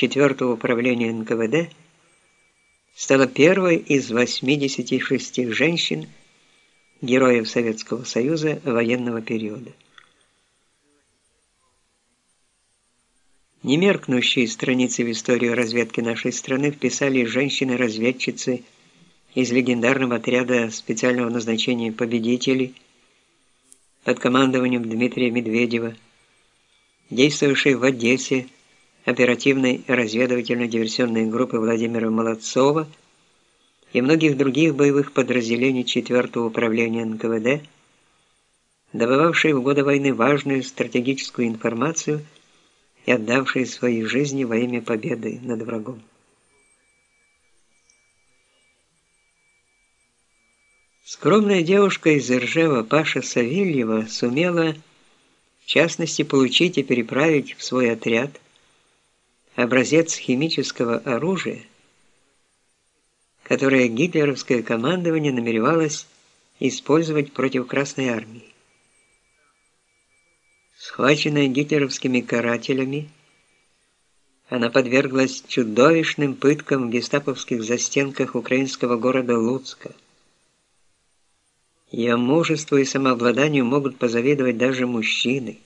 4 управления НКВД стала первой из 86 женщин, героев Советского Союза военного периода. Немеркнущие страницы в историю разведки нашей страны вписали женщины-разведчицы из легендарного отряда специального назначения «Победителей» под командованием Дмитрия Медведева, действовавшей в Одессе оперативной разведывательно-диверсионной группы Владимира Молодцова и многих других боевых подразделений 4-го управления НКВД, добывавшей в годы войны важную стратегическую информацию – и отдавшие свои жизни во имя победы над врагом. Скромная девушка из Иржева Паша Савельева сумела, в частности, получить и переправить в свой отряд образец химического оружия, которое гитлеровское командование намеревалось использовать против Красной Армии. Схваченная гитлеровскими карателями, она подверглась чудовищным пыткам в гестаповских застенках украинского города Луцка. Ее мужеству и самообладанию могут позавидовать даже мужчины.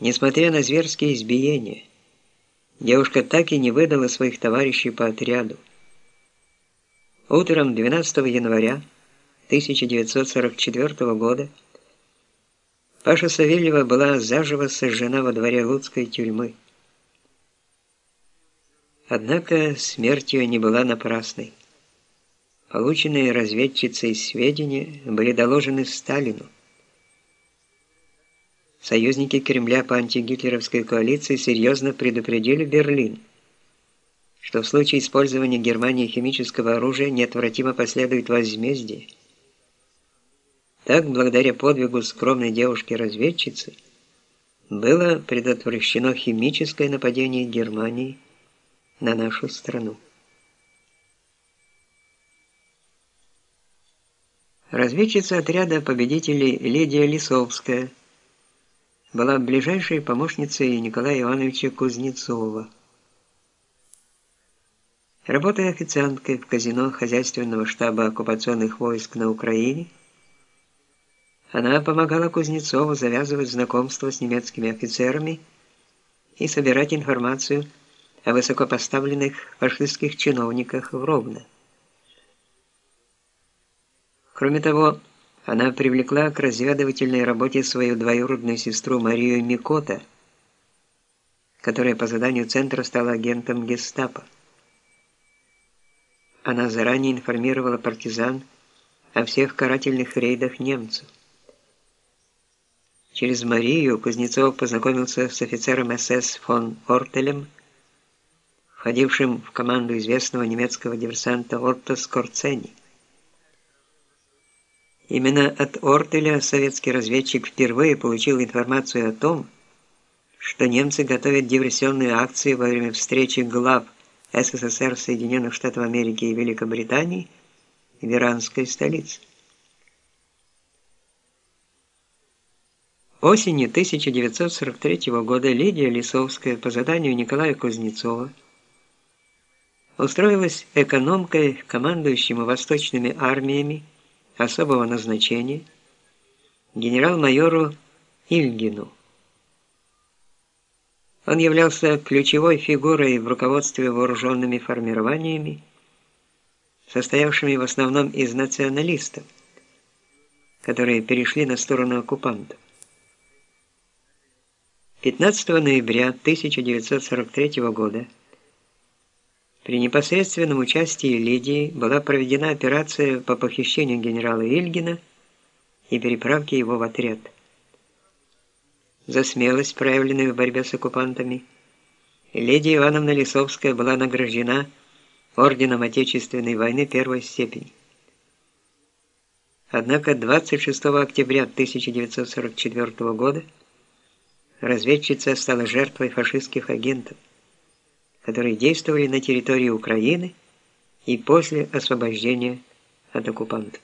Несмотря на зверские избиения, девушка так и не выдала своих товарищей по отряду. Утром 12 января 1944 года Паша Савельева была заживо сожжена во дворе Луцкой тюрьмы. Однако смерть ее не была напрасной. Полученные разведчицей сведения были доложены Сталину. Союзники Кремля по антигитлеровской коалиции серьезно предупредили Берлин, что в случае использования Германии химического оружия неотвратимо последует возмездие. Так, благодаря подвигу скромной девушки-разведчицы, было предотвращено химическое нападение Германии на нашу страну. Разведчица отряда победителей Лидия Лисовская была ближайшей помощницей Николая Ивановича Кузнецова. Работая официанткой в казино хозяйственного штаба оккупационных войск на Украине, она помогала Кузнецову завязывать знакомство с немецкими офицерами и собирать информацию о высокопоставленных фашистских чиновниках в Ровно. Кроме того, она привлекла к разведывательной работе свою двоюродную сестру Марию Микота, которая по заданию центра стала агентом гестапо. Она заранее информировала партизан о всех карательных рейдах немцев. Через Марию Кузнецов познакомился с офицером СС фон Ортелем, входившим в команду известного немецкого диверсанта Отто Скорцени. Именно от Ортеля советский разведчик впервые получил информацию о том, что немцы готовят диверсионные акции во время встречи глав СССР, Соединенных Штатов Америки и Великобритании в иранской столице. Осенью 1943 года Лидия Лисовская по заданию Николая Кузнецова устроилась экономкой командующему восточными армиями особого назначения генерал-майору Ильгину. Он являлся ключевой фигурой в руководстве вооруженными формированиями, состоявшими в основном из националистов, которые перешли на сторону оккупантов. 15 ноября 1943 года при непосредственном участии Лидии была проведена операция по похищению генерала Ильгина и переправке его в отряд. За смелость, проявленную в борьбе с оккупантами, Лидия Ивановна Лисовская была награждена орденом Отечественной войны первой степени. Однако 26 октября 1944 года разведчица стала жертвой фашистских агентов, которые действовали на территории Украины и после освобождения от оккупантов.